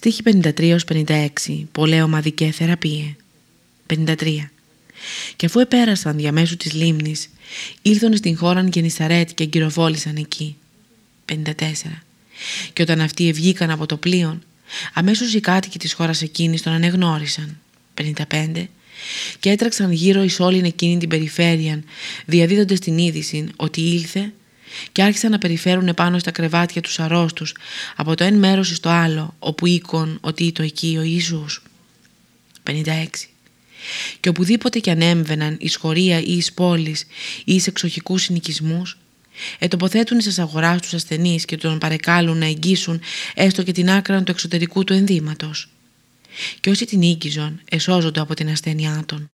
Στίχη 53-56 Πολέωμα δικαί θεραπεία 53 Και αφού επέρασαν διαμέσου της λίμνης ήλθον στην χώραν Γενισαρέτ και εγκυροβόλησαν εκεί 54 Και όταν αυτοί ευγήκαν από το πλοίο αμέσως οι κάτοικοι της χώρας εκείνης τον ανεγνώρισαν 55 και έτρεξαν γύρω εις όλην εκείνη την περιφέρεια διαδίδοντας την είδηση ότι ήλθε και άρχισαν να περιφέρουν επάνω στα κρεβάτια τους αρρώστους από το ένα μέρος στο άλλο όπου οίκον ότι ήταν εκεί ο Ιησούς. 56. Και οπουδήποτε κι ανέμβαιναν εις χωρία ή εις πόλεις ή εις εξοχικούς συνοικισμούς ετοποθέτουν εις αγοράς τους ασθενείς και τον παρεκάλουν να εγγύσουν έστω και την άκρα του εξωτερικού του ενδύματος. Και όσοι την οίκιζον εσώζονται από την ασθένειά των.